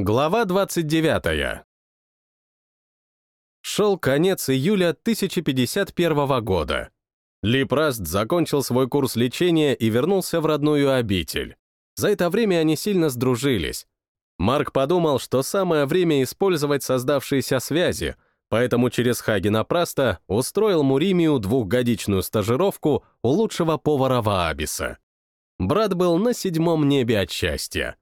Глава 29. Шел конец июля 1051 года. Ли Праст закончил свой курс лечения и вернулся в родную обитель. За это время они сильно сдружились. Марк подумал, что самое время использовать создавшиеся связи, поэтому через Хагена Праста устроил Муримию двухгодичную стажировку у лучшего повара Ваабиса. Брат был на седьмом небе от счастья.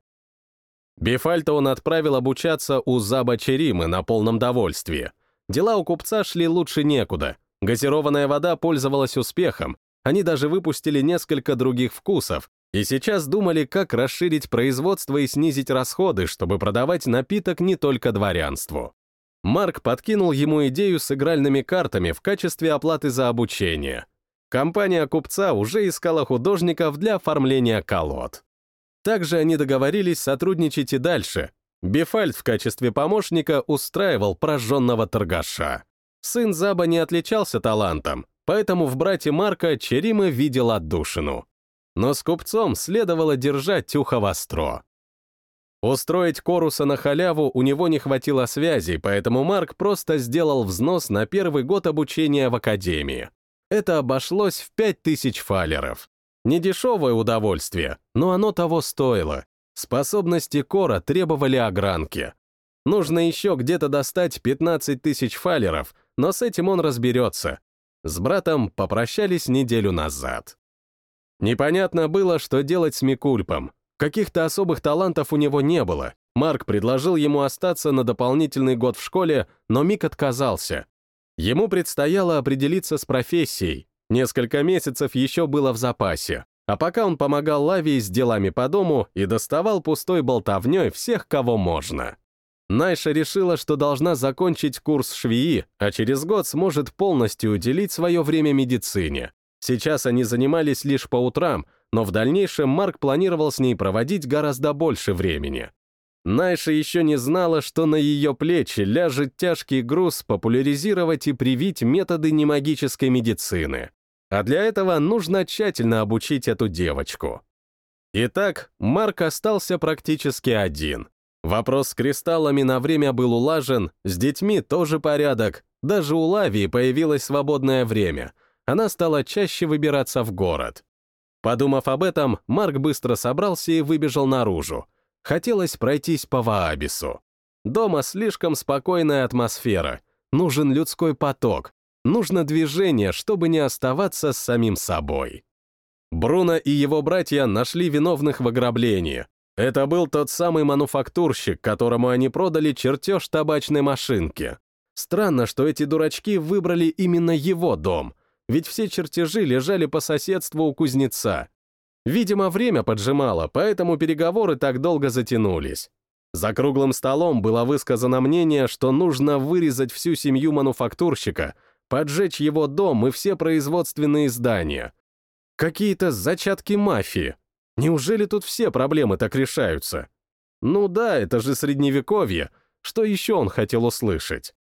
Бифальто он отправил обучаться у Заба Черимы на полном довольстве. Дела у купца шли лучше некуда. Газированная вода пользовалась успехом, они даже выпустили несколько других вкусов, и сейчас думали, как расширить производство и снизить расходы, чтобы продавать напиток не только дворянству. Марк подкинул ему идею с игральными картами в качестве оплаты за обучение. Компания купца уже искала художников для оформления колод. Также они договорились сотрудничать и дальше. Бефальд в качестве помощника устраивал прожженного торгаша. Сын Заба не отличался талантом, поэтому в брате Марка Черима видел отдушину. Но с купцом следовало держать тюха востро. Устроить Коруса на халяву у него не хватило связей, поэтому Марк просто сделал взнос на первый год обучения в академии. Это обошлось в 5000 фалеров. Недешевое удовольствие, но оно того стоило. Способности Кора требовали огранки. Нужно еще где-то достать 15 тысяч фалеров, но с этим он разберется. С братом попрощались неделю назад. Непонятно было, что делать с Микульпом. Каких-то особых талантов у него не было. Марк предложил ему остаться на дополнительный год в школе, но Мик отказался. Ему предстояло определиться с профессией, Несколько месяцев еще было в запасе, а пока он помогал Лавии с делами по дому и доставал пустой болтовней всех, кого можно. Найша решила, что должна закончить курс швеи, а через год сможет полностью уделить свое время медицине. Сейчас они занимались лишь по утрам, но в дальнейшем Марк планировал с ней проводить гораздо больше времени. Найша еще не знала, что на ее плечи ляжет тяжкий груз популяризировать и привить методы немагической медицины. А для этого нужно тщательно обучить эту девочку. Итак, Марк остался практически один. Вопрос с кристаллами на время был улажен, с детьми тоже порядок, даже у Лавии появилось свободное время. Она стала чаще выбираться в город. Подумав об этом, Марк быстро собрался и выбежал наружу. Хотелось пройтись по Ваабису. Дома слишком спокойная атмосфера, нужен людской поток, Нужно движение, чтобы не оставаться с самим собой. Бруно и его братья нашли виновных в ограблении. Это был тот самый мануфактурщик, которому они продали чертеж табачной машинки. Странно, что эти дурачки выбрали именно его дом, ведь все чертежи лежали по соседству у кузнеца. Видимо, время поджимало, поэтому переговоры так долго затянулись. За круглым столом было высказано мнение, что нужно вырезать всю семью мануфактурщика — поджечь его дом и все производственные здания. Какие-то зачатки мафии. Неужели тут все проблемы так решаются? Ну да, это же средневековье. Что еще он хотел услышать?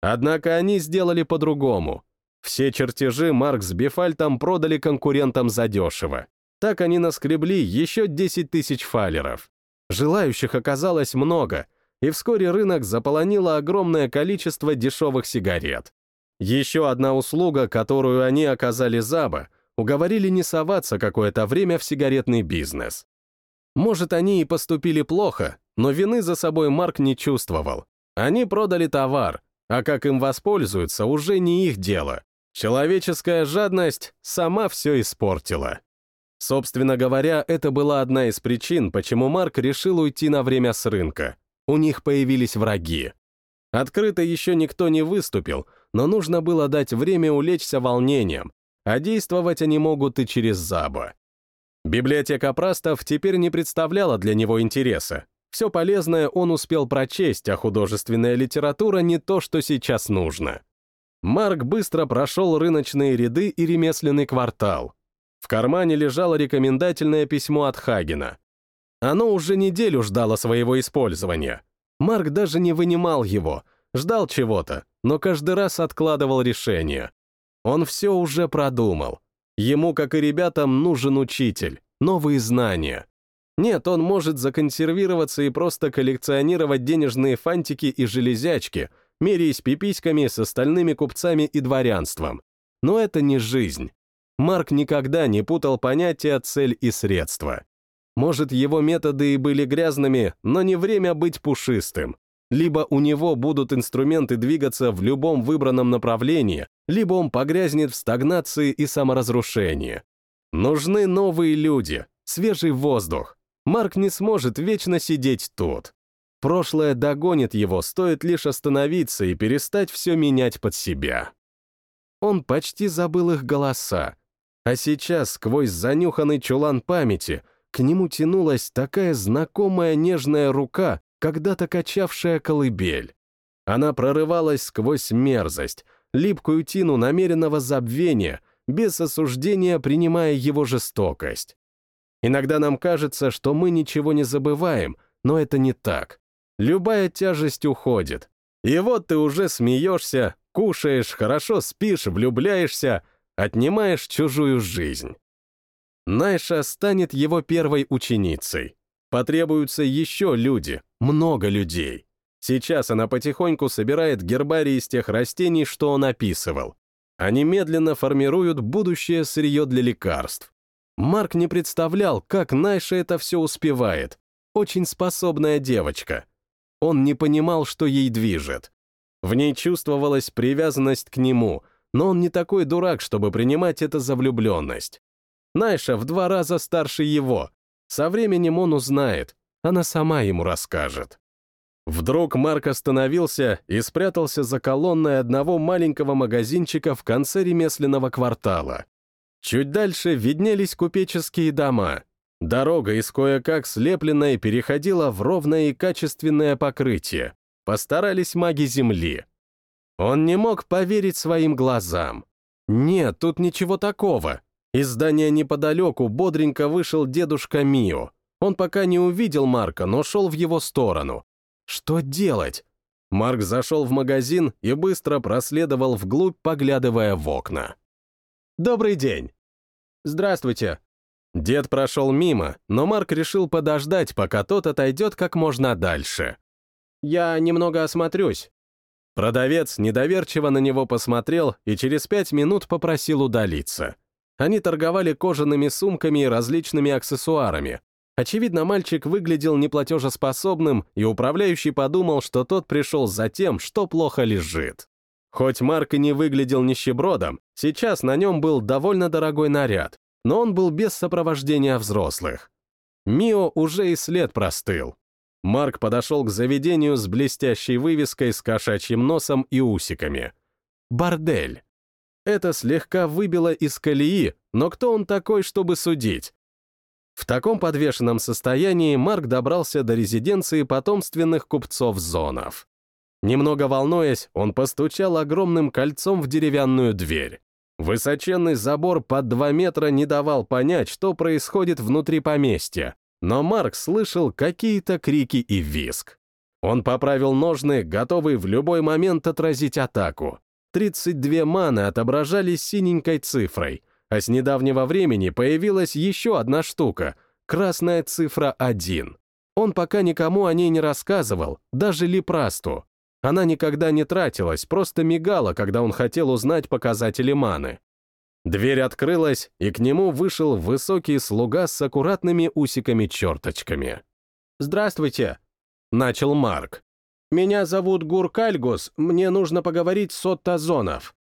Однако они сделали по-другому. Все чертежи Марк с Бефальтом продали конкурентам задешево. Так они наскребли еще 10 тысяч фалеров. Желающих оказалось много, и вскоре рынок заполонило огромное количество дешевых сигарет. Еще одна услуга, которую они оказали Заба, уговорили не соваться какое-то время в сигаретный бизнес. Может, они и поступили плохо, но вины за собой Марк не чувствовал. Они продали товар, а как им воспользуются, уже не их дело. Человеческая жадность сама все испортила. Собственно говоря, это была одна из причин, почему Марк решил уйти на время с рынка. У них появились враги. Открыто еще никто не выступил, но нужно было дать время улечься волнением, а действовать они могут и через Заба. Библиотека Прастов теперь не представляла для него интереса. Все полезное он успел прочесть, а художественная литература не то, что сейчас нужно. Марк быстро прошел рыночные ряды и ремесленный квартал. В кармане лежало рекомендательное письмо от Хагена. Оно уже неделю ждало своего использования. Марк даже не вынимал его, ждал чего-то, но каждый раз откладывал решение. Он все уже продумал. Ему, как и ребятам, нужен учитель, новые знания. Нет, он может законсервироваться и просто коллекционировать денежные фантики и железячки, меряясь пиписьками с остальными купцами и дворянством. Но это не жизнь. Марк никогда не путал понятия «цель» и «средства». Может, его методы и были грязными, но не время быть пушистым. Либо у него будут инструменты двигаться в любом выбранном направлении, либо он погрязнет в стагнации и саморазрушении. Нужны новые люди, свежий воздух, Марк не сможет вечно сидеть тут. Прошлое догонит его, стоит лишь остановиться и перестать все менять под себя. Он почти забыл их голоса. А сейчас, сквозь занюханный чулан памяти, к нему тянулась такая знакомая нежная рука, когда-то качавшая колыбель. Она прорывалась сквозь мерзость, липкую тину намеренного забвения, без осуждения принимая его жестокость. Иногда нам кажется, что мы ничего не забываем, но это не так. Любая тяжесть уходит. И вот ты уже смеешься, кушаешь, хорошо спишь, влюбляешься, отнимаешь чужую жизнь. Найша станет его первой ученицей. Потребуются еще люди, много людей. Сейчас она потихоньку собирает гербарий из тех растений, что он описывал. Они медленно формируют будущее сырье для лекарств. Марк не представлял, как Найша это все успевает. Очень способная девочка. Он не понимал, что ей движет. В ней чувствовалась привязанность к нему, но он не такой дурак, чтобы принимать это за влюбленность. Найша в два раза старше его. Со временем он узнает, она сама ему расскажет. Вдруг Марк остановился и спрятался за колонной одного маленького магазинчика в конце ремесленного квартала. Чуть дальше виднелись купеческие дома. Дорога из кое-как слепленной переходила в ровное и качественное покрытие. Постарались маги земли. Он не мог поверить своим глазам. Нет, тут ничего такого. Из здания неподалеку бодренько вышел дедушка Мио. Он пока не увидел Марка, но шел в его сторону. Что делать? Марк зашел в магазин и быстро проследовал вглубь, поглядывая в окна. «Добрый день!» «Здравствуйте!» Дед прошел мимо, но Марк решил подождать, пока тот отойдет как можно дальше. «Я немного осмотрюсь». Продавец недоверчиво на него посмотрел и через пять минут попросил удалиться. Они торговали кожаными сумками и различными аксессуарами. Очевидно, мальчик выглядел неплатежеспособным, и управляющий подумал, что тот пришел за тем, что плохо лежит. Хоть Марк и не выглядел нищебродом, сейчас на нем был довольно дорогой наряд, но он был без сопровождения взрослых. Мио уже и след простыл. Марк подошел к заведению с блестящей вывеской с кошачьим носом и усиками. Бордель. Это слегка выбило из колеи, но кто он такой, чтобы судить? В таком подвешенном состоянии Марк добрался до резиденции потомственных купцов-зонов. Немного волнуясь, он постучал огромным кольцом в деревянную дверь. Высоченный забор под два метра не давал понять, что происходит внутри поместья, но Марк слышал какие-то крики и визг. Он поправил ножны, готовый в любой момент отразить атаку. 32 маны отображались синенькой цифрой, а с недавнего времени появилась еще одна штука — красная цифра 1. Он пока никому о ней не рассказывал, даже Липрасту. Она никогда не тратилась, просто мигала, когда он хотел узнать показатели маны. Дверь открылась, и к нему вышел высокий слуга с аккуратными усиками-черточками. «Здравствуйте», — начал Марк. «Меня зовут Гур Кальгус, мне нужно поговорить с Отто Зонов».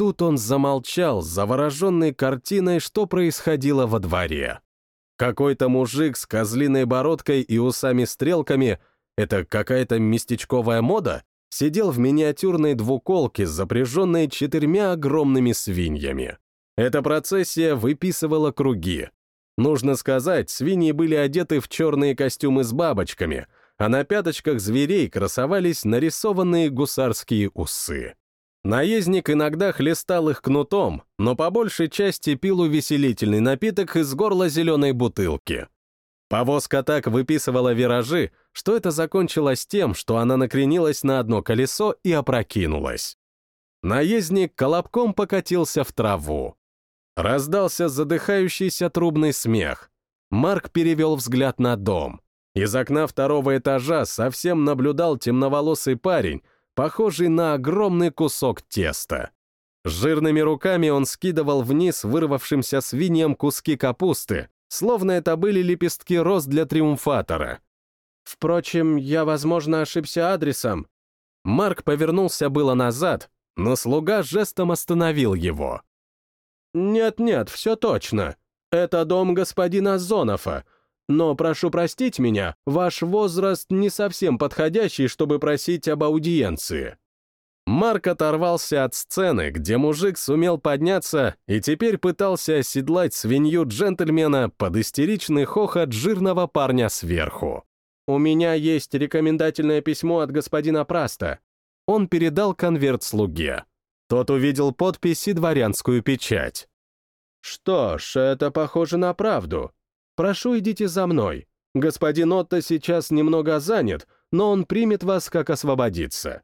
Тут он замолчал, завороженный картиной, что происходило во дворе. Какой-то мужик с козлиной бородкой и усами-стрелками это какая-то местечковая мода? Сидел в миниатюрной двуколке, запряженной четырьмя огромными свиньями. Эта процессия выписывала круги. Нужно сказать, свиньи были одеты в черные костюмы с бабочками, а на пяточках зверей красовались нарисованные гусарские усы. Наездник иногда хлестал их кнутом, но по большей части пил увеселительный напиток из горла зеленой бутылки. Повозка так выписывала виражи, что это закончилось тем, что она накренилась на одно колесо и опрокинулась. Наездник колобком покатился в траву. Раздался задыхающийся трубный смех. Марк перевел взгляд на дом. Из окна второго этажа совсем наблюдал темноволосый парень, похожий на огромный кусок теста. Жирными руками он скидывал вниз вырвавшимся свиньям куски капусты, словно это были лепестки роз для триумфатора. Впрочем, я, возможно, ошибся адресом. Марк повернулся было назад, но слуга жестом остановил его. «Нет-нет, все точно. Это дом господина Зонофа. Но прошу простить меня, ваш возраст не совсем подходящий, чтобы просить об аудиенции». Марк оторвался от сцены, где мужик сумел подняться и теперь пытался оседлать свинью джентльмена под истеричный хохот жирного парня сверху. «У меня есть рекомендательное письмо от господина Праста». Он передал конверт слуге. Тот увидел подпись и дворянскую печать. «Что ж, это похоже на правду. Прошу, идите за мной. Господин Отто сейчас немного занят, но он примет вас, как освободиться».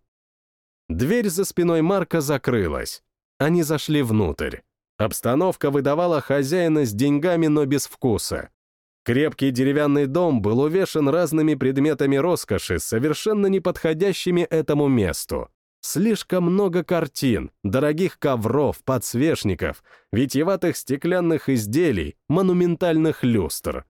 Дверь за спиной Марка закрылась. Они зашли внутрь. Обстановка выдавала хозяина с деньгами, но без вкуса. Крепкий деревянный дом был увешан разными предметами роскоши, совершенно неподходящими этому месту. Слишком много картин, дорогих ковров, подсвечников, витьеватых стеклянных изделий, монументальных люстр.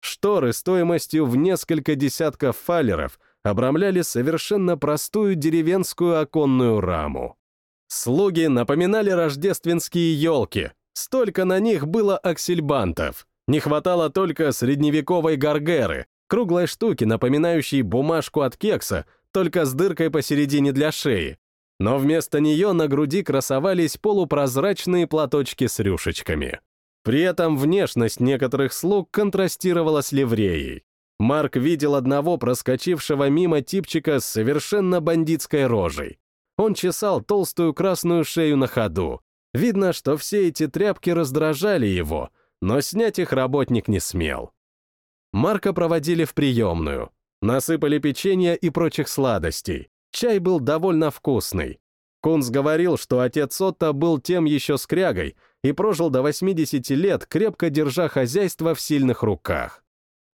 Шторы стоимостью в несколько десятков фалеров обрамляли совершенно простую деревенскую оконную раму. Слуги напоминали рождественские елки, столько на них было аксельбантов. Не хватало только средневековой гаргеры, круглой штуки, напоминающей бумажку от кекса, только с дыркой посередине для шеи. Но вместо нее на груди красовались полупрозрачные платочки с рюшечками. При этом внешность некоторых слуг контрастировала с ливреей. Марк видел одного проскочившего мимо типчика с совершенно бандитской рожей. Он чесал толстую красную шею на ходу. Видно, что все эти тряпки раздражали его, но снять их работник не смел. Марка проводили в приемную. Насыпали печенье и прочих сладостей. Чай был довольно вкусный. Кунс говорил, что отец Отто был тем еще скрягой и прожил до 80 лет, крепко держа хозяйство в сильных руках.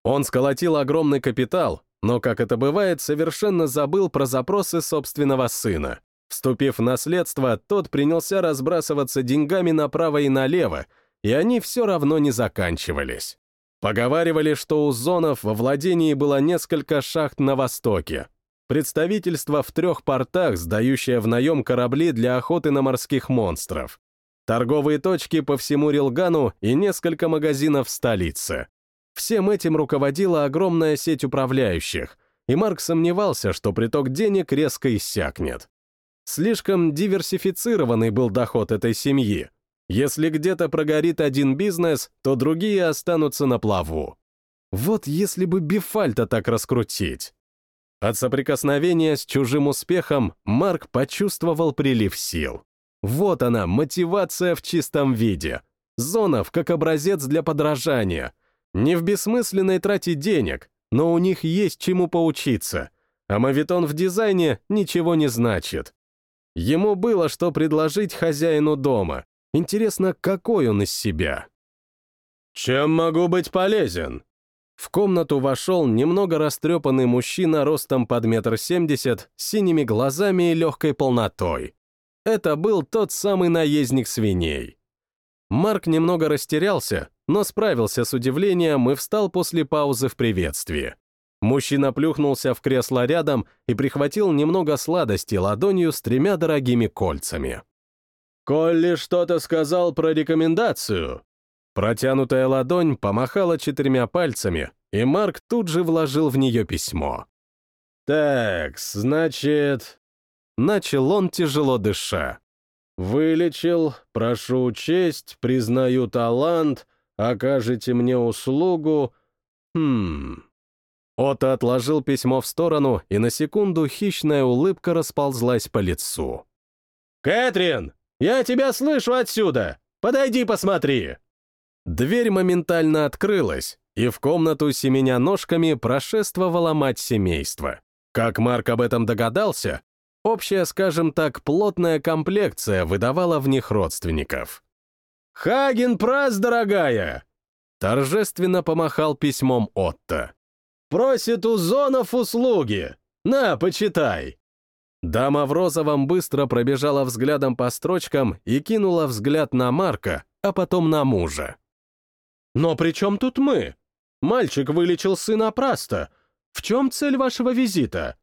Он сколотил огромный капитал, но, как это бывает, совершенно забыл про запросы собственного сына. Вступив в наследство, тот принялся разбрасываться деньгами направо и налево, и они все равно не заканчивались. Поговаривали, что у зонов во владении было несколько шахт на востоке. Представительство в трех портах, сдающее в наем корабли для охоты на морских монстров. Торговые точки по всему Рилгану и несколько магазинов в столице. Всем этим руководила огромная сеть управляющих, и Марк сомневался, что приток денег резко иссякнет. Слишком диверсифицированный был доход этой семьи, если где-то прогорит один бизнес, то другие останутся на плаву. Вот если бы Бифальта так раскрутить. От соприкосновения с чужим успехом Марк почувствовал прилив сил. Вот она, мотивация в чистом виде. Зонов как образец для подражания. Не в бессмысленной трате денег, но у них есть чему поучиться. А мавитон в дизайне ничего не значит. Ему было что предложить хозяину дома, Интересно, какой он из себя? «Чем могу быть полезен?» В комнату вошел немного растрепанный мужчина ростом под метр семьдесят, с синими глазами и легкой полнотой. Это был тот самый наездник свиней. Марк немного растерялся, но справился с удивлением и встал после паузы в приветствии. Мужчина плюхнулся в кресло рядом и прихватил немного сладости ладонью с тремя дорогими кольцами. «Колли что-то сказал про рекомендацию». Протянутая ладонь помахала четырьмя пальцами, и Марк тут же вложил в нее письмо. «Так, значит...» Начал он, тяжело дыша. «Вылечил, прошу честь, признаю талант, окажете мне услугу. Хм...» Ота отложил письмо в сторону, и на секунду хищная улыбка расползлась по лицу. «Кэтрин, я тебя слышу отсюда! Подойди посмотри!» Дверь моментально открылась, и в комнату семеня ножками прошествовала мать семейства. Как Марк об этом догадался, общая, скажем так, плотная комплекция выдавала в них родственников. «Хаген Прас, дорогая!» торжественно помахал письмом Отто. «Просит у зонов услуги! На, почитай!» Дама в розовом быстро пробежала взглядом по строчкам и кинула взгляд на Марка, а потом на мужа. «Но при чем тут мы? Мальчик вылечил сына Праста. В чем цель вашего визита?»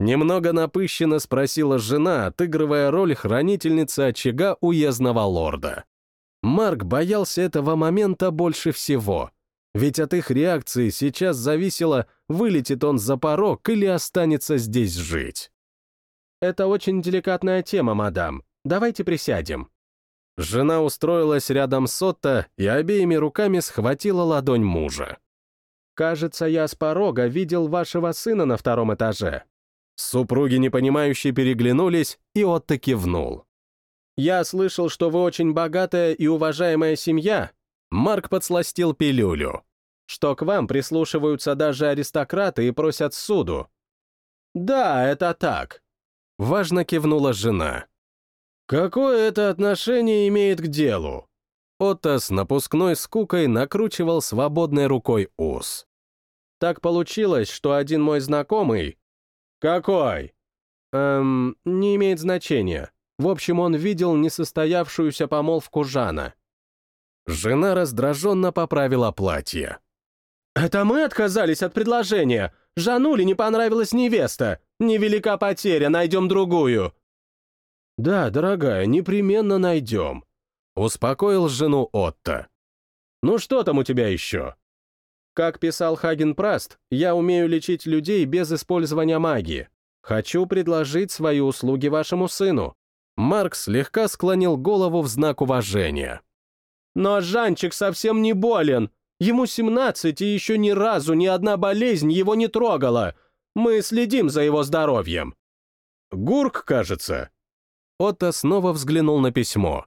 Немного напыщенно спросила жена, отыгрывая роль хранительницы очага уездного лорда. Марк боялся этого момента больше всего, ведь от их реакции сейчас зависело, вылетит он за порог или останется здесь жить. «Это очень деликатная тема, мадам. Давайте присядем». Жена устроилась рядом с Отто и обеими руками схватила ладонь мужа. «Кажется, я с порога видел вашего сына на втором этаже». Супруги непонимающе переглянулись, и Отто кивнул. «Я слышал, что вы очень богатая и уважаемая семья». Марк подсластил пилюлю. «Что к вам прислушиваются даже аристократы и просят суду». «Да, это так», — важно кивнула жена. «Какое это отношение имеет к делу?» Отто с напускной скукой накручивал свободной рукой ус. «Так получилось, что один мой знакомый...» «Какой?» «Эм, не имеет значения. В общем, он видел несостоявшуюся помолвку Жана». Жена раздраженно поправила платье. «Это мы отказались от предложения. Жануле не понравилась невеста. Невелика потеря, найдем другую. «Да, дорогая, непременно найдем», — успокоил жену Отто. «Ну что там у тебя еще?» Как писал Хаген Праст, я умею лечить людей без использования магии. Хочу предложить свои услуги вашему сыну. Марк слегка склонил голову в знак уважения. Но Жанчик совсем не болен. Ему 17, и еще ни разу ни одна болезнь его не трогала. Мы следим за его здоровьем. Гурк, кажется, Отто снова взглянул на письмо.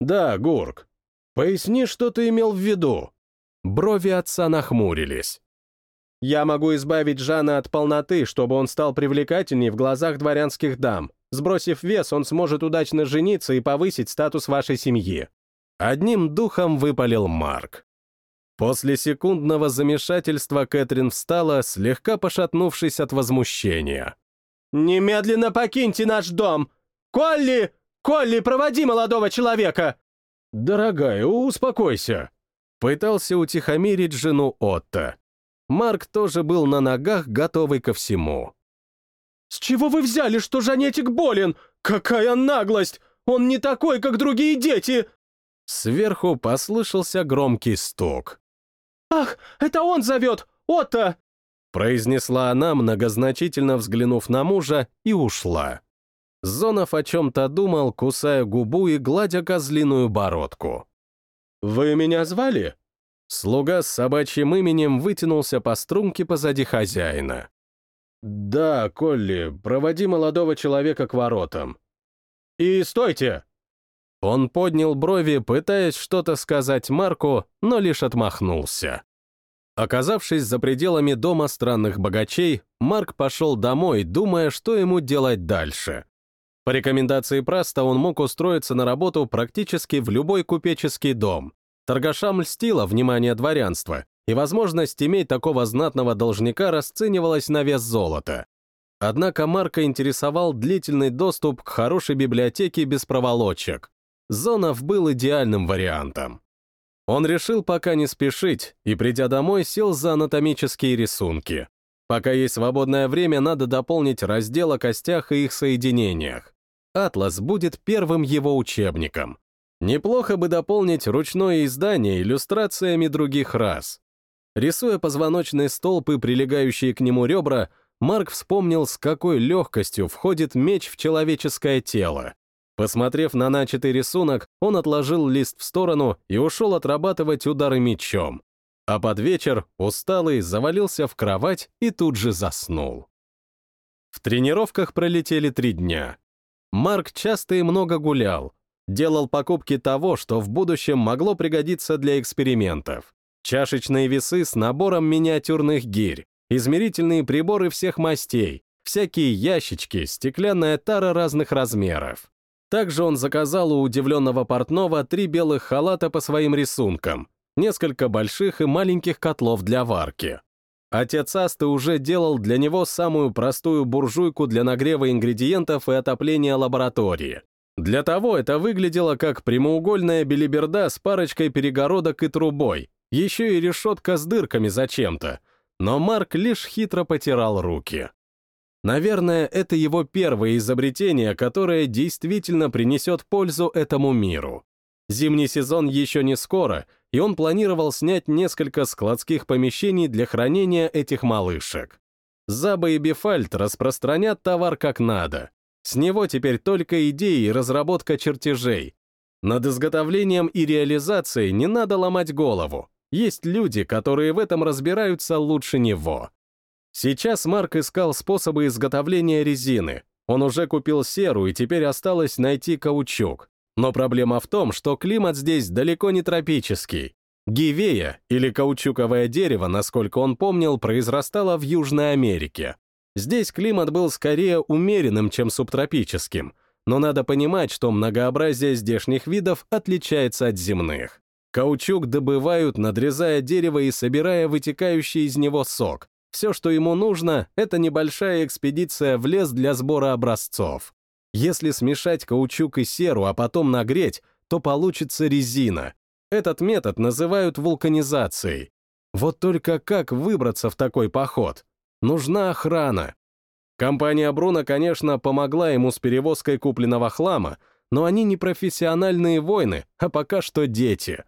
«Да, Гурк. Поясни, что ты имел в виду». Брови отца нахмурились. «Я могу избавить Жана от полноты, чтобы он стал привлекательней в глазах дворянских дам. Сбросив вес, он сможет удачно жениться и повысить статус вашей семьи». Одним духом выпалил Марк. После секундного замешательства Кэтрин встала, слегка пошатнувшись от возмущения. «Немедленно покиньте наш дом! «Колли! Колли, проводи молодого человека!» «Дорогая, успокойся!» Пытался утихомирить жену Отто. Марк тоже был на ногах, готовый ко всему. «С чего вы взяли, что Жанетик болен? Какая наглость! Он не такой, как другие дети!» Сверху послышался громкий стук. «Ах, это он зовет! Отто!» произнесла она, многозначительно взглянув на мужа, и ушла. Зонов о чем-то думал, кусая губу и гладя козлиную бородку. «Вы меня звали?» Слуга с собачьим именем вытянулся по струнке позади хозяина. «Да, Колли, проводи молодого человека к воротам». «И стойте!» Он поднял брови, пытаясь что-то сказать Марку, но лишь отмахнулся. Оказавшись за пределами дома странных богачей, Марк пошел домой, думая, что ему делать дальше. По рекомендации Праста он мог устроиться на работу практически в любой купеческий дом. Торгашам льстило внимание дворянства, и возможность иметь такого знатного должника расценивалась на вес золота. Однако Марка интересовал длительный доступ к хорошей библиотеке без проволочек. Зонов был идеальным вариантом. Он решил пока не спешить и, придя домой, сел за анатомические рисунки. Пока есть свободное время, надо дополнить раздел о костях и их соединениях. «Атлас» будет первым его учебником. Неплохо бы дополнить ручное издание иллюстрациями других рас. Рисуя позвоночные столбы, прилегающие к нему ребра, Марк вспомнил, с какой легкостью входит меч в человеческое тело. Посмотрев на начатый рисунок, он отложил лист в сторону и ушел отрабатывать удары мечом а под вечер, усталый, завалился в кровать и тут же заснул. В тренировках пролетели три дня. Марк часто и много гулял, делал покупки того, что в будущем могло пригодиться для экспериментов. Чашечные весы с набором миниатюрных гирь, измерительные приборы всех мастей, всякие ящички, стеклянная тара разных размеров. Также он заказал у удивленного портного три белых халата по своим рисункам, несколько больших и маленьких котлов для варки. Отец Асты уже делал для него самую простую буржуйку для нагрева ингредиентов и отопления лаборатории. Для того это выглядело как прямоугольная белиберда с парочкой перегородок и трубой, еще и решетка с дырками зачем-то. Но Марк лишь хитро потирал руки. Наверное, это его первое изобретение, которое действительно принесет пользу этому миру. Зимний сезон еще не скоро, и он планировал снять несколько складских помещений для хранения этих малышек. Заба и Бефальт распространят товар как надо. С него теперь только идеи и разработка чертежей. Над изготовлением и реализацией не надо ломать голову. Есть люди, которые в этом разбираются лучше него. Сейчас Марк искал способы изготовления резины. Он уже купил серу, и теперь осталось найти каучук. Но проблема в том, что климат здесь далеко не тропический. Гивея, или каучуковое дерево, насколько он помнил, произрастало в Южной Америке. Здесь климат был скорее умеренным, чем субтропическим, но надо понимать, что многообразие здешних видов отличается от земных. Каучук добывают, надрезая дерево и собирая вытекающий из него сок, все, что ему нужно, это небольшая экспедиция в лес для сбора образцов. Если смешать каучук и серу, а потом нагреть, то получится резина. Этот метод называют вулканизацией. Вот только как выбраться в такой поход? Нужна охрана. Компания Бруно, конечно, помогла ему с перевозкой купленного хлама, но они не профессиональные воины, а пока что дети.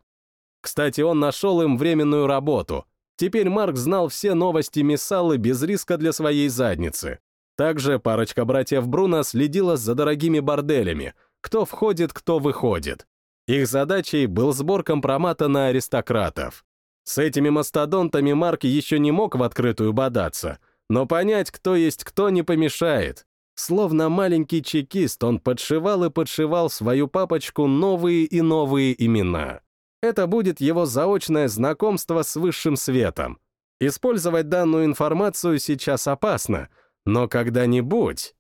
Кстати, он нашел им временную работу — Теперь Марк знал все новости Миссалы без риска для своей задницы. Также парочка братьев Бруно следила за дорогими борделями, кто входит, кто выходит. Их задачей был сбор компромата на аристократов. С этими мастодонтами Марк еще не мог в открытую бодаться, но понять, кто есть кто, не помешает. Словно маленький чекист, он подшивал и подшивал свою папочку новые и новые имена. Это будет его заочное знакомство с высшим светом. Использовать данную информацию сейчас опасно, но когда-нибудь...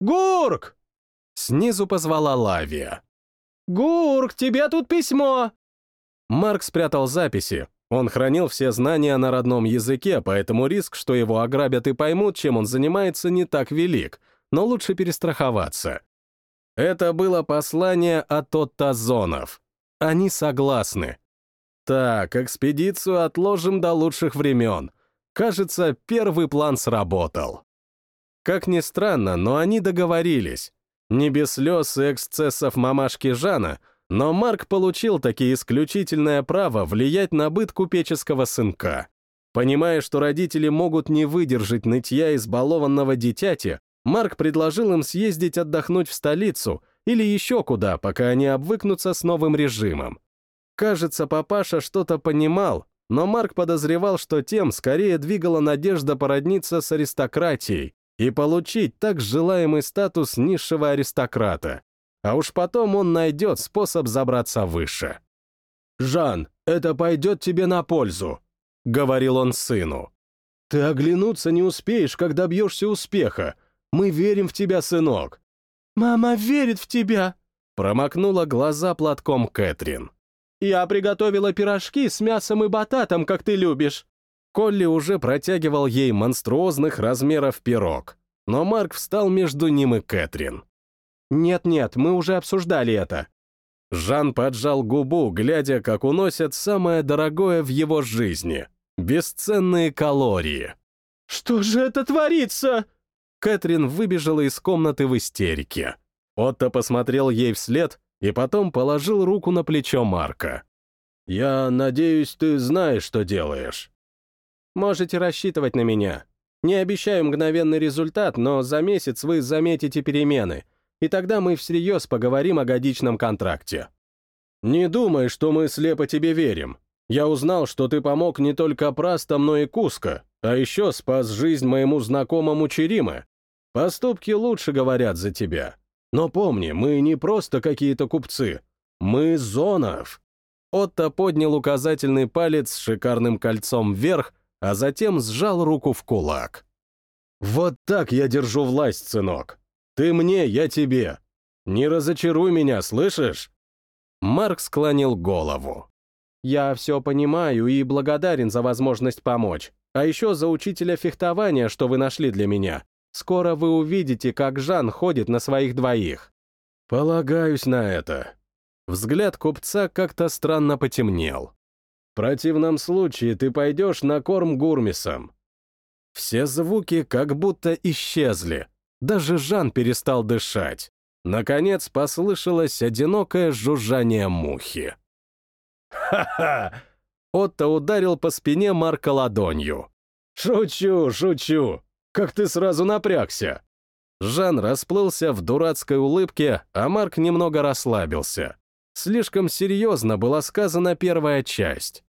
«Гурк!» Снизу позвала Лавия. «Гурк, тебе тут письмо!» Марк спрятал записи. Он хранил все знания на родном языке, поэтому риск, что его ограбят и поймут, чем он занимается, не так велик, но лучше перестраховаться. Это было послание от Оттазонов. Они согласны. Так, экспедицию отложим до лучших времен. Кажется, первый план сработал. Как ни странно, но они договорились. Не без слез и эксцессов мамашки Жана, но Марк получил таки исключительное право влиять на быт купеческого сынка. Понимая, что родители могут не выдержать нытья избалованного дитяти, Марк предложил им съездить отдохнуть в столицу или еще куда, пока они обвыкнутся с новым режимом. Кажется, папаша что-то понимал, но Марк подозревал, что тем скорее двигала надежда породниться с аристократией и получить так желаемый статус низшего аристократа. А уж потом он найдет способ забраться выше. «Жан, это пойдет тебе на пользу», — говорил он сыну. «Ты оглянуться не успеешь, когда добьешься успеха. Мы верим в тебя, сынок. «Мама верит в тебя!» Промокнула глаза платком Кэтрин. «Я приготовила пирожки с мясом и бататом, как ты любишь!» Колли уже протягивал ей монструозных размеров пирог, но Марк встал между ним и Кэтрин. «Нет-нет, мы уже обсуждали это». Жан поджал губу, глядя, как уносят самое дорогое в его жизни — бесценные калории. «Что же это творится?» Кэтрин выбежала из комнаты в истерике. Отто посмотрел ей вслед и потом положил руку на плечо Марка. «Я надеюсь, ты знаешь, что делаешь». «Можете рассчитывать на меня. Не обещаю мгновенный результат, но за месяц вы заметите перемены, и тогда мы всерьез поговорим о годичном контракте». «Не думай, что мы слепо тебе верим. Я узнал, что ты помог не только Прастам, но и Куско, а еще спас жизнь моему знакомому Чериме. Поступки лучше говорят за тебя. Но помни, мы не просто какие-то купцы. Мы зонов. Отто поднял указательный палец с шикарным кольцом вверх, а затем сжал руку в кулак. «Вот так я держу власть, сынок. Ты мне, я тебе. Не разочаруй меня, слышишь?» Марк склонил голову. Я все понимаю и благодарен за возможность помочь. А еще за учителя фехтования, что вы нашли для меня. Скоро вы увидите, как Жан ходит на своих двоих. Полагаюсь на это. Взгляд купца как-то странно потемнел. В противном случае ты пойдешь на корм гурмисам. Все звуки как будто исчезли. Даже Жан перестал дышать. Наконец послышалось одинокое жужжание мухи. «Ха-ха!» Отто ударил по спине Марка ладонью. «Шучу, шучу! Как ты сразу напрягся!» Жан расплылся в дурацкой улыбке, а Марк немного расслабился. Слишком серьезно была сказана первая часть.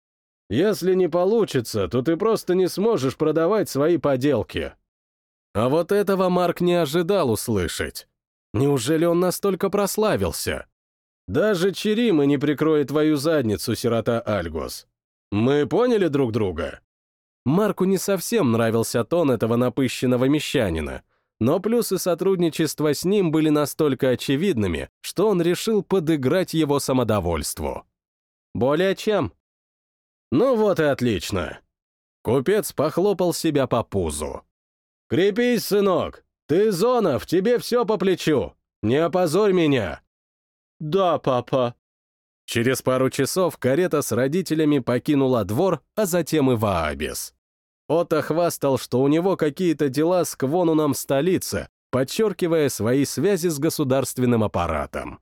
«Если не получится, то ты просто не сможешь продавать свои поделки». А вот этого Марк не ожидал услышать. Неужели он настолько прославился? Даже Черима не прикроет твою задницу, сирота Альгос. Мы поняли друг друга? Марку не совсем нравился тон этого напыщенного мещанина, но плюсы сотрудничества с ним были настолько очевидными, что он решил подыграть его самодовольству. Более чем. Ну вот и отлично. Купец похлопал себя по пузу. «Крепись, сынок! Ты, Зонов, тебе все по плечу! Не опозорь меня!» «Да, папа». Через пару часов карета с родителями покинула двор, а затем и Ваабис. Отто хвастал, что у него какие-то дела с Квонуном в столице, подчеркивая свои связи с государственным аппаратом.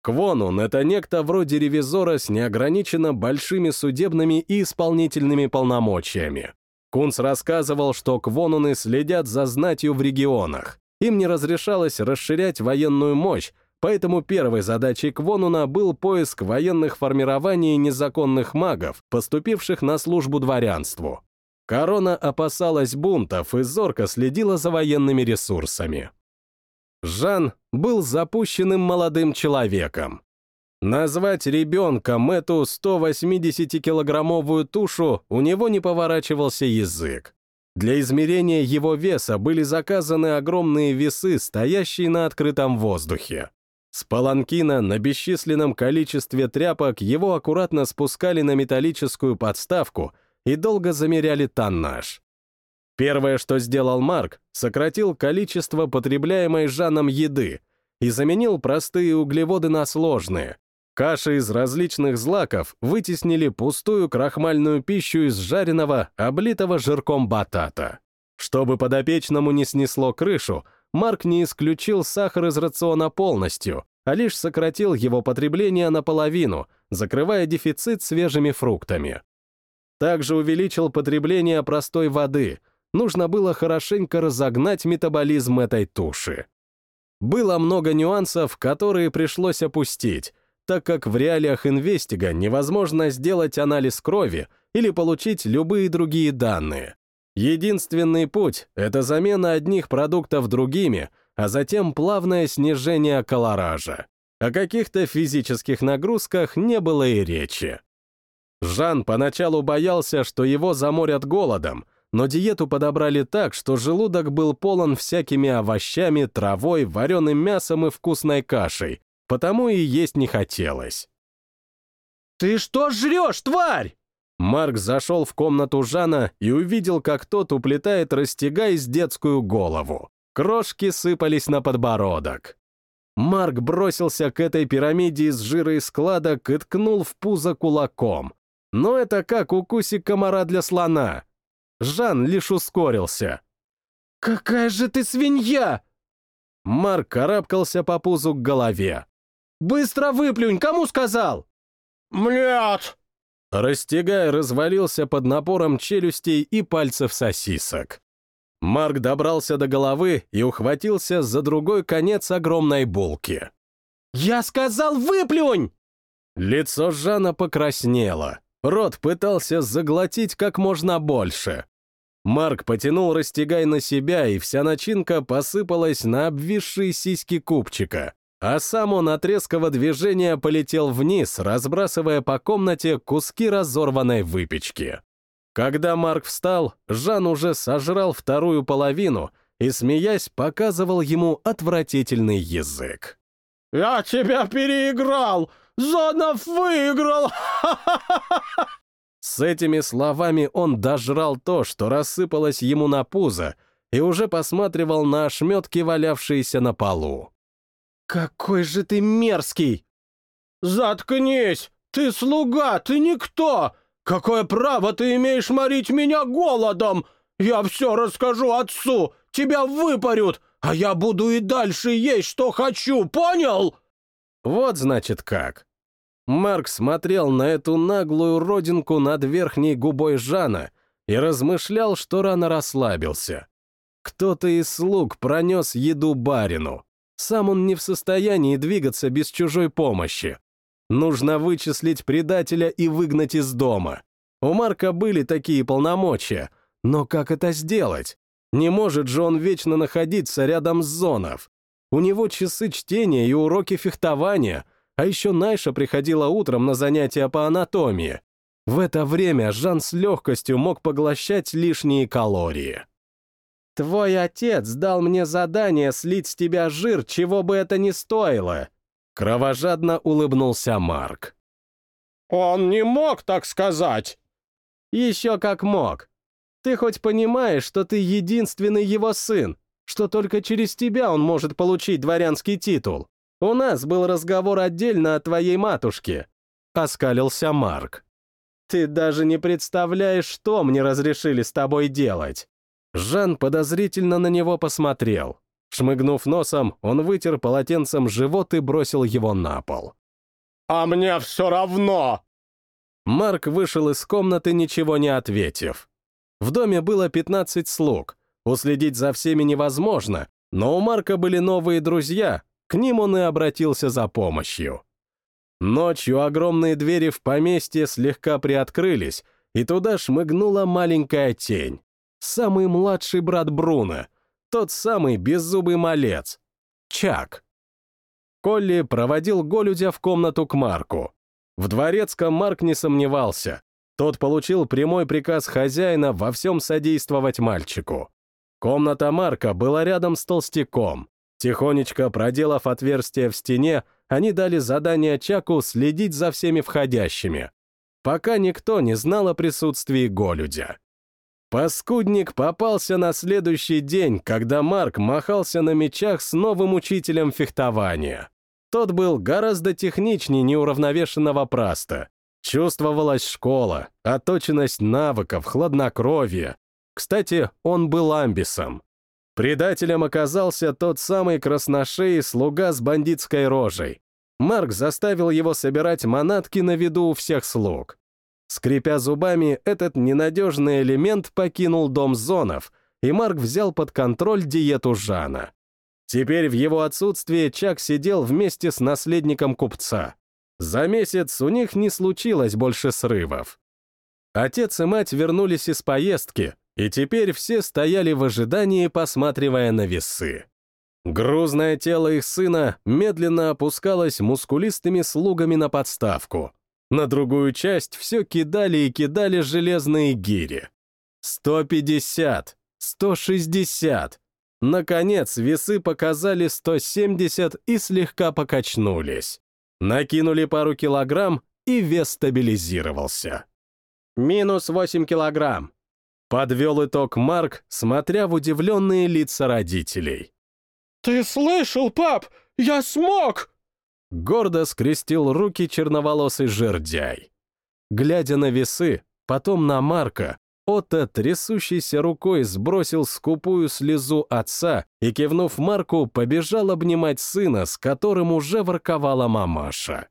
Квонун — это некто вроде ревизора с неограниченно большими судебными и исполнительными полномочиями. Кунц рассказывал, что квонуны следят за знатью в регионах. Им не разрешалось расширять военную мощь, Поэтому первой задачей Квонуна был поиск военных формирований незаконных магов, поступивших на службу дворянству. Корона опасалась бунтов и зорко следила за военными ресурсами. Жан был запущенным молодым человеком. Назвать ребенком эту 180-килограммовую тушу у него не поворачивался язык. Для измерения его веса были заказаны огромные весы, стоящие на открытом воздухе. С паланкина на бесчисленном количестве тряпок его аккуратно спускали на металлическую подставку и долго замеряли тоннаж. Первое, что сделал Марк, сократил количество потребляемой Жаном еды и заменил простые углеводы на сложные. Каши из различных злаков вытеснили пустую крахмальную пищу из жареного, облитого жирком батата. Чтобы подопечному не снесло крышу, Марк не исключил сахар из рациона полностью, а лишь сократил его потребление наполовину, закрывая дефицит свежими фруктами. Также увеличил потребление простой воды. Нужно было хорошенько разогнать метаболизм этой туши. Было много нюансов, которые пришлось опустить, так как в реалиях инвестига невозможно сделать анализ крови или получить любые другие данные. Единственный путь — это замена одних продуктов другими, а затем плавное снижение колоража. О каких-то физических нагрузках не было и речи. Жан поначалу боялся, что его заморят голодом, но диету подобрали так, что желудок был полон всякими овощами, травой, вареным мясом и вкусной кашей, потому и есть не хотелось. «Ты что жрешь, тварь?» Марк зашел в комнату Жана и увидел, как тот уплетает растягай с детскую голову. Крошки сыпались на подбородок. Марк бросился к этой пирамиде из жира и складок и ткнул в пузо кулаком. Но это как укусик комара для слона. Жан лишь ускорился. «Какая же ты свинья!» Марк карабкался по пузу к голове. «Быстро выплюнь, кому сказал?» «Млят!» Растягай развалился под напором челюстей и пальцев сосисок. Марк добрался до головы и ухватился за другой конец огромной булки. «Я сказал, выплюнь!» Лицо Жана покраснело. Рот пытался заглотить как можно больше. Марк потянул растягай на себя, и вся начинка посыпалась на обвисшие сиськи купчика а сам он от резкого движения полетел вниз, разбрасывая по комнате куски разорванной выпечки. Когда Марк встал, Жан уже сожрал вторую половину и, смеясь, показывал ему отвратительный язык. «Я тебя переиграл! Зонов выиграл! С этими словами он дожрал то, что рассыпалось ему на пузо, и уже посматривал на ошметки, валявшиеся на полу. «Какой же ты мерзкий!» «Заткнись! Ты слуга, ты никто! Какое право ты имеешь морить меня голодом? Я все расскажу отцу, тебя выпарют, а я буду и дальше есть, что хочу, понял?» Вот значит как. Марк смотрел на эту наглую родинку над верхней губой Жана и размышлял, что рано расслабился. Кто-то из слуг пронес еду барину. Сам он не в состоянии двигаться без чужой помощи. Нужно вычислить предателя и выгнать из дома. У Марка были такие полномочия, но как это сделать? Не может же он вечно находиться рядом с зонов. У него часы чтения и уроки фехтования — а еще Найша приходила утром на занятия по анатомии. В это время Жан с легкостью мог поглощать лишние калории. «Твой отец дал мне задание слить с тебя жир, чего бы это ни стоило!» Кровожадно улыбнулся Марк. «Он не мог так сказать!» «Еще как мог! Ты хоть понимаешь, что ты единственный его сын, что только через тебя он может получить дворянский титул? У нас был разговор отдельно о твоей матушке», — оскалился Марк. «Ты даже не представляешь, что мне разрешили с тобой делать». Жан подозрительно на него посмотрел. Шмыгнув носом, он вытер полотенцем живот и бросил его на пол. «А мне все равно!» Марк вышел из комнаты, ничего не ответив. В доме было 15 слуг. Уследить за всеми невозможно, но у Марка были новые друзья, к ним он и обратился за помощью. Ночью огромные двери в поместье слегка приоткрылись, и туда шмыгнула маленькая тень. Самый младший брат Бруно, тот самый беззубый малец. Чак. Колли проводил Голюдя в комнату к Марку. В дворецком Марк не сомневался. Тот получил прямой приказ хозяина во всем содействовать мальчику. Комната Марка была рядом с толстяком. Тихонечко проделав отверстие в стене, они дали задание Чаку следить за всеми входящими, пока никто не знал о присутствии Голюдя. Паскудник попался на следующий день, когда Марк махался на мечах с новым учителем фехтования. Тот был гораздо техничнее неуравновешенного праста. Чувствовалась школа, оточенность навыков, хладнокровие. Кстати, он был амбисом. Предателем оказался тот самый красношеий слуга с бандитской рожей. Марк заставил его собирать манатки на виду у всех слуг. Скрипя зубами, этот ненадежный элемент покинул дом зонов, и Марк взял под контроль диету Жана. Теперь в его отсутствие Чак сидел вместе с наследником купца. За месяц у них не случилось больше срывов. Отец и мать вернулись из поездки, и теперь все стояли в ожидании, посматривая на весы. Грузное тело их сына медленно опускалось мускулистыми слугами на подставку. На другую часть все кидали и кидали железные гири. 150, 160. Наконец, весы показали 170 и слегка покачнулись. Накинули пару килограмм, и вес стабилизировался. «Минус 8 килограмм», Подвел итог Марк, смотря в удивленные лица родителей. «Ты слышал, пап? Я смог!» Гордо скрестил руки черноволосый жердяй. Глядя на весы, потом на Марка, Отто трясущейся рукой сбросил скупую слезу отца и, кивнув Марку, побежал обнимать сына, с которым уже ворковала мамаша.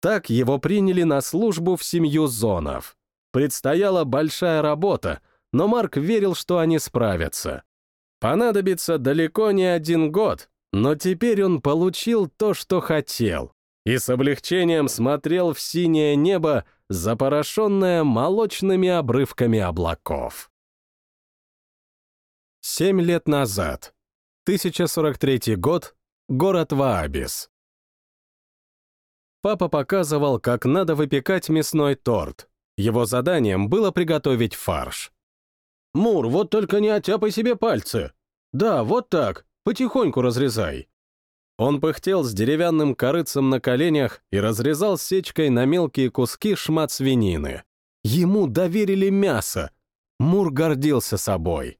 Так его приняли на службу в семью зонов. Предстояла большая работа, но Марк верил, что они справятся. Понадобится далеко не один год, но теперь он получил то, что хотел, и с облегчением смотрел в синее небо, запорошенное молочными обрывками облаков. Семь лет назад. 1043 год. Город Ваабис. Папа показывал, как надо выпекать мясной торт. Его заданием было приготовить фарш. «Мур, вот только не оттяпай себе пальцы. Да, вот так, потихоньку разрезай». Он пыхтел с деревянным корыцем на коленях и разрезал сечкой на мелкие куски шмат свинины. Ему доверили мясо. Мур гордился собой.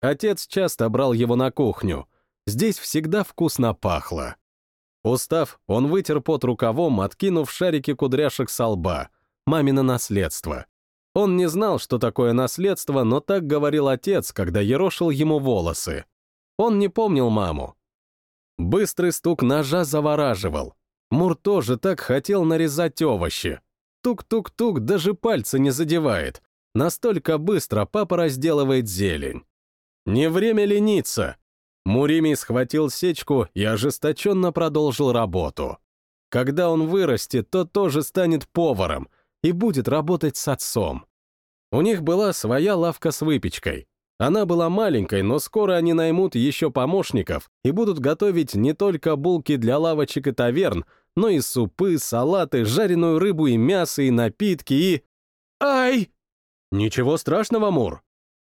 Отец часто брал его на кухню. Здесь всегда вкусно пахло. Устав, он вытер пот рукавом, откинув шарики кудряшек со лба. Мамино наследство. Он не знал, что такое наследство, но так говорил отец, когда ерошил ему волосы. Он не помнил маму. Быстрый стук ножа завораживал. Мур тоже так хотел нарезать овощи. Тук-тук-тук даже пальцы не задевает. Настолько быстро папа разделывает зелень. Не время лениться. Муримий схватил сечку и ожесточенно продолжил работу. Когда он вырастет, то тоже станет поваром, и будет работать с отцом. У них была своя лавка с выпечкой. Она была маленькой, но скоро они наймут еще помощников и будут готовить не только булки для лавочек и таверн, но и супы, салаты, жареную рыбу и мясо, и напитки, и... Ай! Ничего страшного, Мур.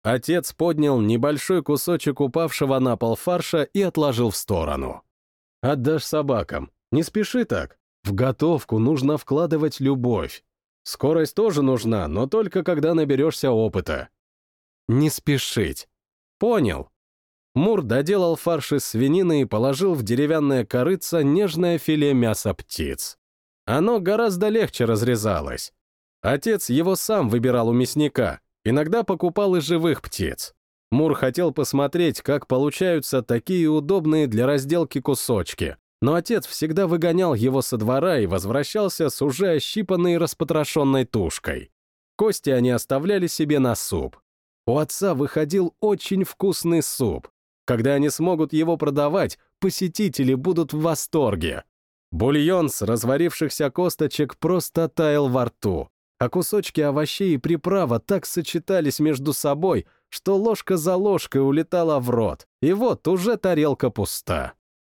Отец поднял небольшой кусочек упавшего на пол фарша и отложил в сторону. Отдашь собакам. Не спеши так. В готовку нужно вкладывать любовь. Скорость тоже нужна, но только когда наберешься опыта. Не спешить. Понял. Мур доделал фарш из свинины и положил в деревянное корыце нежное филе мяса птиц. Оно гораздо легче разрезалось. Отец его сам выбирал у мясника, иногда покупал и живых птиц. Мур хотел посмотреть, как получаются такие удобные для разделки кусочки, но отец всегда выгонял его со двора и возвращался с уже ощипанной и распотрошенной тушкой. Кости они оставляли себе на суп. У отца выходил очень вкусный суп. Когда они смогут его продавать, посетители будут в восторге. Бульон с разварившихся косточек просто таял во рту, а кусочки овощей и приправа так сочетались между собой, что ложка за ложкой улетала в рот, и вот уже тарелка пуста.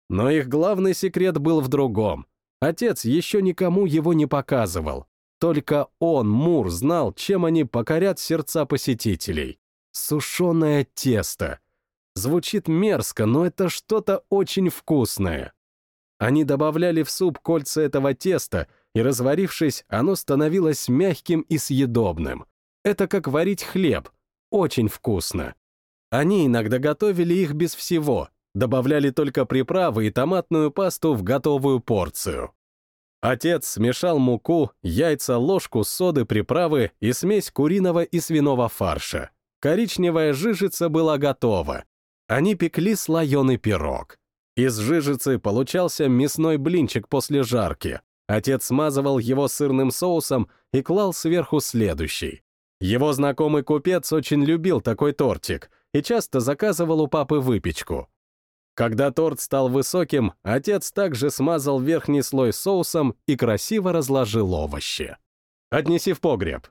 Но их главный секрет был в другом. Отец еще никому его не показывал. Только он, Мур, знал, чем они покорят сердца посетителей. Сушеное тесто. Звучит мерзко, но это что-то очень вкусное. Они добавляли в суп кольца этого теста, и, разварившись, оно становилось мягким и съедобным. Это как варить хлеб. Очень вкусно. Они иногда готовили их без всего, добавляли только приправы и томатную пасту в готовую порцию. Отец смешал муку, яйца, ложку соды, приправы и смесь куриного и свиного фарша. Коричневая жижица была готова. Они пекли слоеный пирог. Из жижицы получался мясной блинчик после жарки. Отец смазывал его сырным соусом и клал сверху следующий. Его знакомый купец очень любил такой тортик и часто заказывал у папы выпечку. Когда торт стал высоким, отец также смазал верхний слой соусом и красиво разложил овощи. «Отнеси в погреб».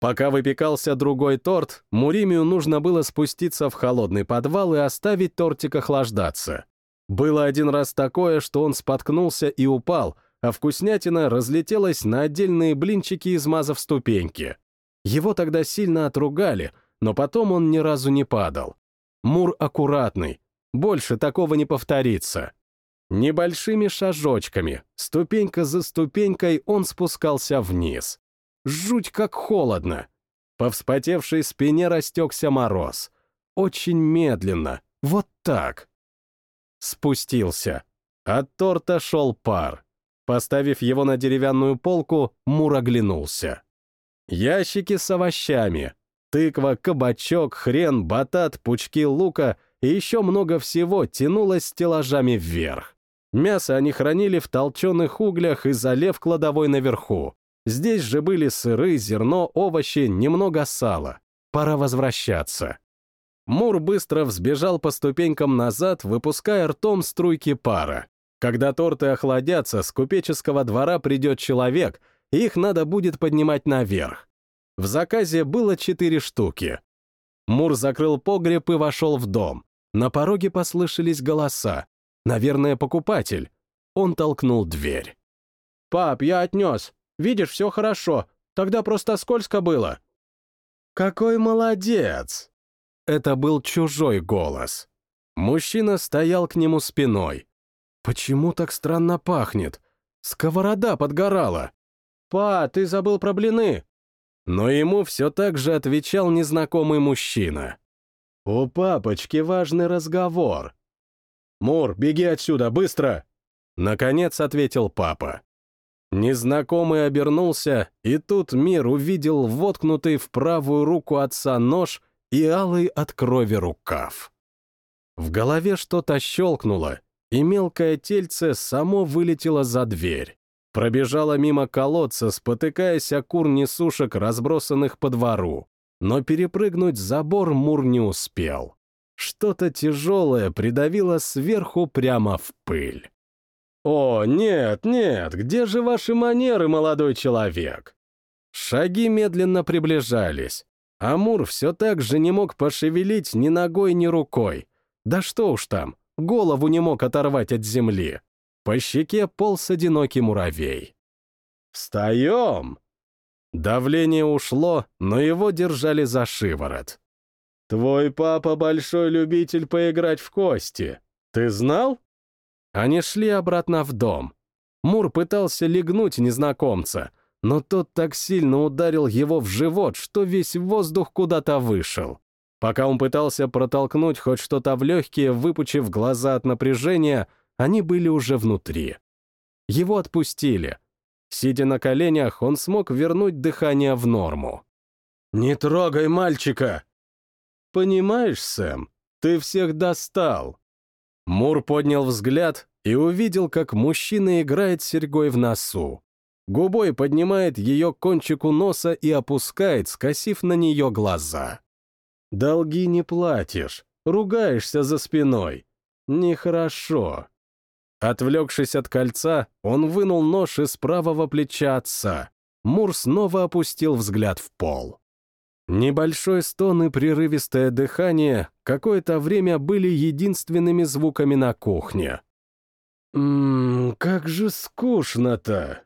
Пока выпекался другой торт, Муримию нужно было спуститься в холодный подвал и оставить тортик охлаждаться. Было один раз такое, что он споткнулся и упал, а вкуснятина разлетелась на отдельные блинчики, измазав ступеньки. Его тогда сильно отругали, но потом он ни разу не падал. Мур аккуратный, больше такого не повторится. Небольшими шажочками, ступенька за ступенькой, он спускался вниз. Жуть как холодно. По вспотевшей спине растекся мороз. Очень медленно, вот так. Спустился. От торта шел пар. Поставив его на деревянную полку, Мур оглянулся. Ящики с овощами. Тыква, кабачок, хрен, батат, пучки лука — и еще много всего тянулось стеллажами вверх. Мясо они хранили в толченых углях и залив кладовой наверху. Здесь же были сыры, зерно, овощи, немного сала. Пора возвращаться. Мур быстро взбежал по ступенькам назад, выпуская ртом струйки пара. Когда торты охладятся, с купеческого двора придет человек, и их надо будет поднимать наверх. В заказе было четыре штуки. Мур закрыл погреб и вошел в дом. На пороге послышались голоса. Наверное, покупатель. Он толкнул дверь. «Пап, я отнес. Видишь, все хорошо. Тогда просто скользко было». «Какой молодец!» Это был чужой голос. Мужчина стоял к нему спиной. Почему так странно пахнет? Сковорода подгорала. «Па, ты забыл про блины!» Но ему все так же отвечал незнакомый мужчина. «У папочки важный разговор». «Мур, беги отсюда, быстро!» Наконец ответил папа. Незнакомый обернулся, и тут мир увидел воткнутый в правую руку отца нож и алый от крови рукав. В голове что-то щелкнуло, и мелкое тельце само вылетело за дверь. Пробежала мимо колодца, спотыкаясь о кур несушек, разбросанных по двору. Но перепрыгнуть забор Мур не успел. Что-то тяжелое придавило сверху прямо в пыль. «О, нет, нет, где же ваши манеры, молодой человек?» Шаги медленно приближались. Амур все так же не мог пошевелить ни ногой, ни рукой. Да что уж там, голову не мог оторвать от земли. По щеке полз одинокий муравей. «Встаем!» Давление ушло, но его держали за шиворот. «Твой папа большой любитель поиграть в кости. Ты знал?» Они шли обратно в дом. Мур пытался легнуть незнакомца, но тот так сильно ударил его в живот, что весь воздух куда-то вышел. Пока он пытался протолкнуть хоть что-то в легкие, выпучив глаза от напряжения, они были уже внутри. Его отпустили. Сидя на коленях, он смог вернуть дыхание в норму. «Не трогай мальчика!» «Понимаешь, Сэм, ты всех достал!» Мур поднял взгляд и увидел, как мужчина играет серьгой в носу. Губой поднимает ее к кончику носа и опускает, скосив на нее глаза. «Долги не платишь, ругаешься за спиной. Нехорошо». Отвлекшись от кольца, он вынул нож из правого плеча отца. Мур снова опустил взгляд в пол. Небольшой стон и прерывистое дыхание какое-то время были единственными звуками на кухне. «Ммм, как же скучно-то!»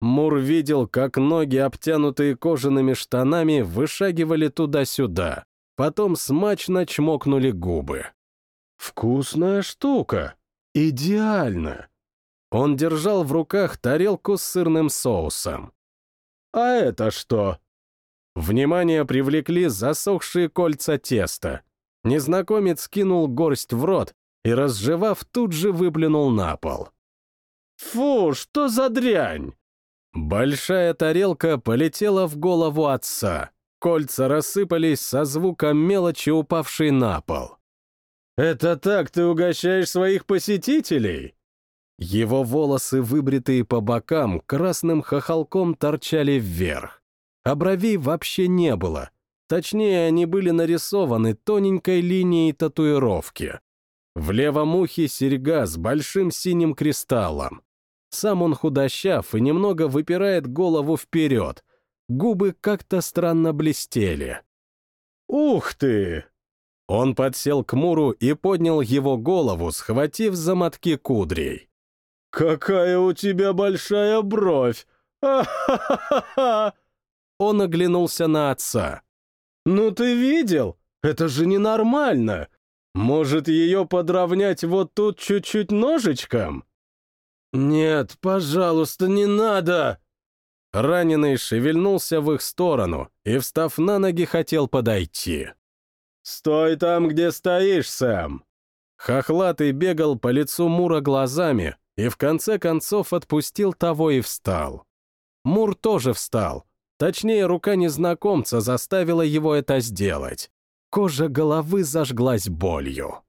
Мур видел, как ноги, обтянутые кожаными штанами, вышагивали туда-сюда. Потом смачно чмокнули губы. «Вкусная штука! Идеально!» Он держал в руках тарелку с сырным соусом. «А это что?» Внимание привлекли засохшие кольца теста. Незнакомец кинул горсть в рот и, разжевав, тут же выплюнул на пол. «Фу, что за дрянь!» Большая тарелка полетела в голову отца. Кольца рассыпались со звуком мелочи, упавшей на пол. «Это так ты угощаешь своих посетителей?» Его волосы, выбритые по бокам, красным хохолком торчали вверх а бровей вообще не было. Точнее, они были нарисованы тоненькой линией татуировки. В левом ухе серьга с большим синим кристаллом. Сам он худощав и немного выпирает голову вперед. Губы как-то странно блестели. «Ух ты!» Он подсел к Муру и поднял его голову, схватив за мотки кудрей. «Какая у тебя большая бровь! А-ха-ха-ха!» Он оглянулся на отца. «Ну ты видел? Это же ненормально! Может, ее подровнять вот тут чуть-чуть ножичком?» «Нет, пожалуйста, не надо!» Раненый шевельнулся в их сторону и, встав на ноги, хотел подойти. «Стой там, где стоишь, Сэм!» Хохлатый бегал по лицу Мура глазами и в конце концов отпустил того и встал. Мур тоже встал, Точнее, рука незнакомца заставила его это сделать. Кожа головы зажглась болью.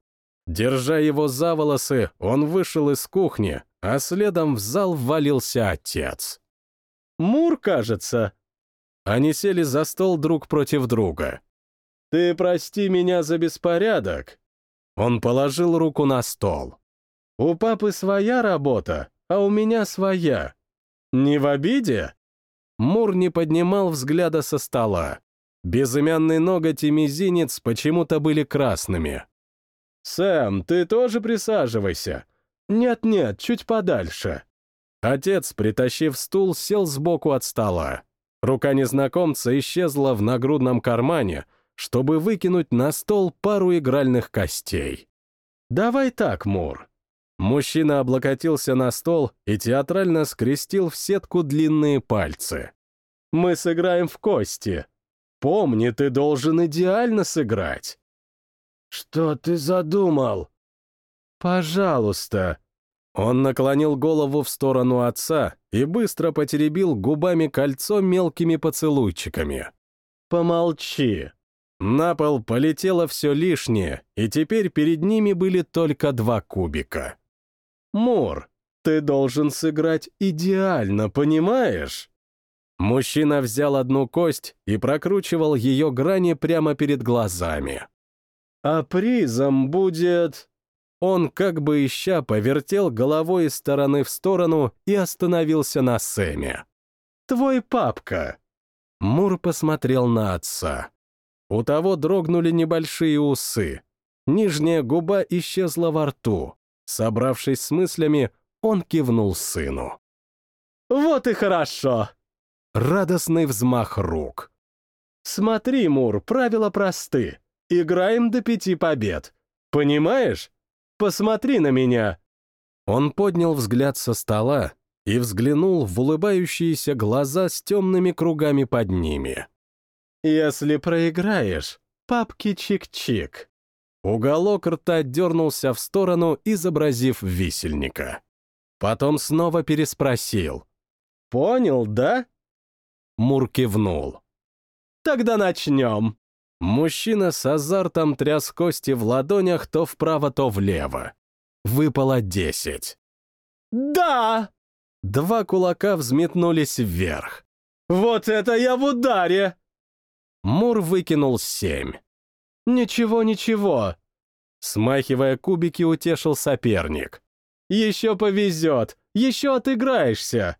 Держа его за волосы, он вышел из кухни, а следом в зал ввалился отец. «Мур, кажется». Они сели за стол друг против друга. «Ты прости меня за беспорядок». Он положил руку на стол. «У папы своя работа, а у меня своя. Не в обиде?» Мур не поднимал взгляда со стола. Безымянный ноготь и мизинец почему-то были красными. «Сэм, ты тоже присаживайся. Нет-нет, чуть подальше». Отец, притащив стул, сел сбоку от стола. Рука незнакомца исчезла в нагрудном кармане, чтобы выкинуть на стол пару игральных костей. «Давай так, Мур». Мужчина облокотился на стол и театрально скрестил в сетку длинные пальцы. «Мы сыграем в кости. Помни, ты должен идеально сыграть». «Что ты задумал?» «Пожалуйста». Он наклонил голову в сторону отца и быстро потеребил губами кольцо мелкими поцелуйчиками. «Помолчи». На пол полетело все лишнее, и теперь перед ними были только два кубика. «Мур, ты должен сыграть идеально, понимаешь?» Мужчина взял одну кость и прокручивал ее грани прямо перед глазами. «А призом будет...» Он, как бы ища, повертел головой из стороны в сторону и остановился на Сэме. «Твой папка!» Мур посмотрел на отца. У того дрогнули небольшие усы. Нижняя губа исчезла во рту. Собравшись с мыслями, он кивнул сыну. «Вот и хорошо!» Радостный взмах рук. «Смотри, Мур, правила просты. Играем до пяти побед. Понимаешь? Посмотри на меня!» Он поднял взгляд со стола и взглянул в улыбающиеся глаза с темными кругами под ними. «Если проиграешь, папки чик-чик». Уголок рта дернулся в сторону, изобразив висельника. Потом снова переспросил. «Понял, да?» Мур кивнул. «Тогда начнем». Мужчина с азартом тряс кости в ладонях то вправо, то влево. Выпало десять. «Да!» Два кулака взметнулись вверх. «Вот это я в ударе!» Мур выкинул семь. «Ничего, ничего!» Смахивая кубики, утешил соперник. «Еще повезет! Еще отыграешься!»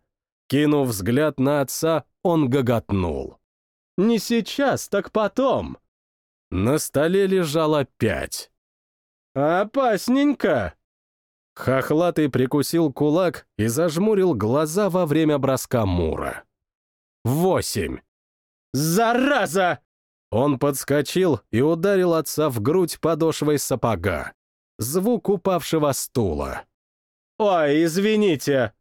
Кинув взгляд на отца, он гоготнул. «Не сейчас, так потом!» На столе лежало пять. «Опасненько!» Хохлатый прикусил кулак и зажмурил глаза во время броска Мура. Восемь. «Зараза!» Он подскочил и ударил отца в грудь подошвой сапога. Звук упавшего стула. «Ой, извините!»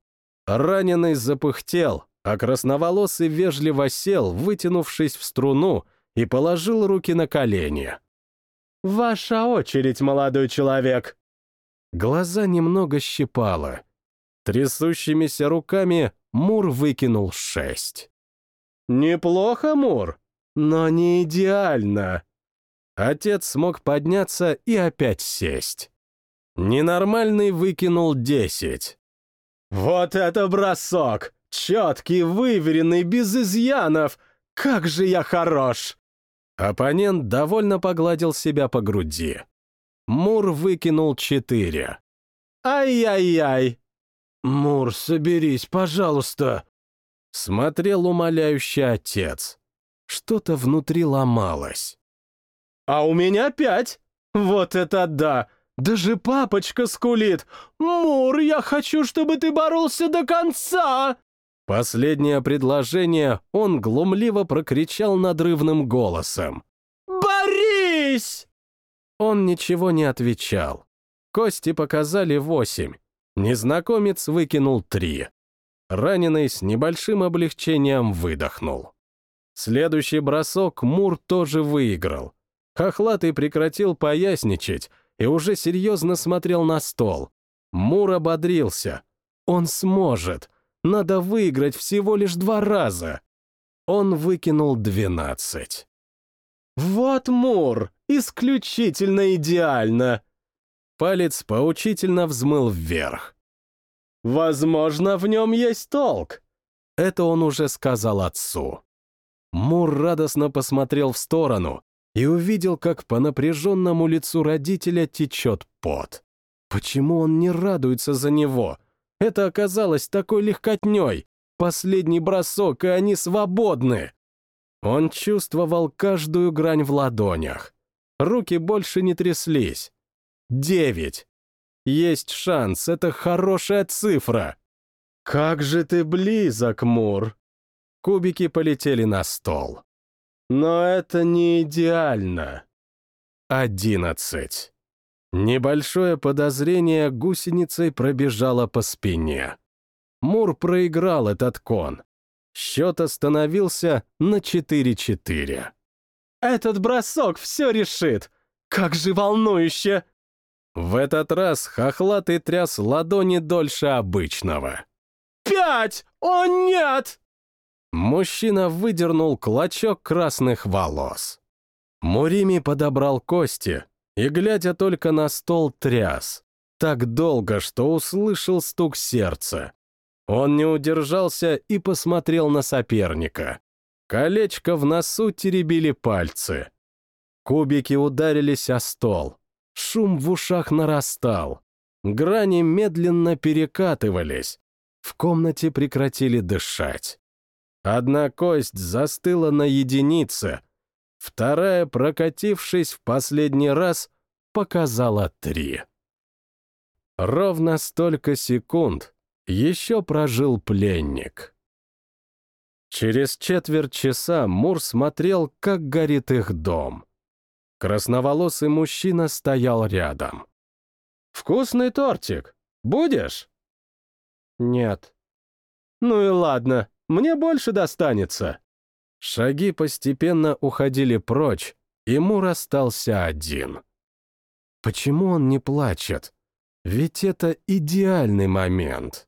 Раненый запыхтел, а красноволосый вежливо сел, вытянувшись в струну, и положил руки на колени. «Ваша очередь, молодой человек!» Глаза немного щипало. Трясущимися руками Мур выкинул шесть. «Неплохо, Мур, но не идеально». Отец смог подняться и опять сесть. Ненормальный выкинул десять. «Вот это бросок! Четкий, выверенный, без изъянов! Как же я хорош!» Оппонент довольно погладил себя по груди. Мур выкинул четыре. «Ай-яй-яй!» «Мур, соберись, пожалуйста!» Смотрел умоляющий отец. Что-то внутри ломалось. «А у меня пять! Вот это да! Даже папочка скулит! Мур, я хочу, чтобы ты боролся до конца!» Последнее предложение он глумливо прокричал надрывным голосом. «Борись!» Он ничего не отвечал. Кости показали восемь. Незнакомец выкинул три. Раненый с небольшим облегчением выдохнул. Следующий бросок Мур тоже выиграл. Хохлатый прекратил поясничать и уже серьезно смотрел на стол. Мур ободрился. Он сможет. Надо выиграть всего лишь два раза. Он выкинул двенадцать. «Вот Мур! Исключительно идеально!» Палец поучительно взмыл вверх. «Возможно, в нем есть толк!» Это он уже сказал отцу. Мур радостно посмотрел в сторону и увидел, как по напряженному лицу родителя течет пот. Почему он не радуется за него? Это оказалось такой легкотней. Последний бросок, и они свободны. Он чувствовал каждую грань в ладонях. Руки больше не тряслись. Девять. Есть шанс, это хорошая цифра. «Как же ты близок, Мур!» Кубики полетели на стол. «Но это не идеально». Одиннадцать. Небольшое подозрение гусеницей пробежало по спине. Мур проиграл этот кон. Счет остановился на 4-4. «Этот бросок все решит! Как же волнующе!» В этот раз хохлатый тряс ладони дольше обычного. «Пять! О, нет!» Мужчина выдернул клочок красных волос. Мурими подобрал кости и, глядя только на стол, тряс. Так долго, что услышал стук сердца. Он не удержался и посмотрел на соперника. Колечко в носу теребили пальцы. Кубики ударились о стол. Шум в ушах нарастал. Грани медленно перекатывались. В комнате прекратили дышать. Одна кость застыла на единице, вторая, прокатившись в последний раз, показала три. Ровно столько секунд еще прожил пленник. Через четверть часа Мур смотрел, как горит их дом. Красноволосый мужчина стоял рядом. «Вкусный тортик. Будешь?» «Нет». «Ну и ладно, мне больше достанется». Шаги постепенно уходили прочь, и Мур остался один. Почему он не плачет? Ведь это идеальный момент.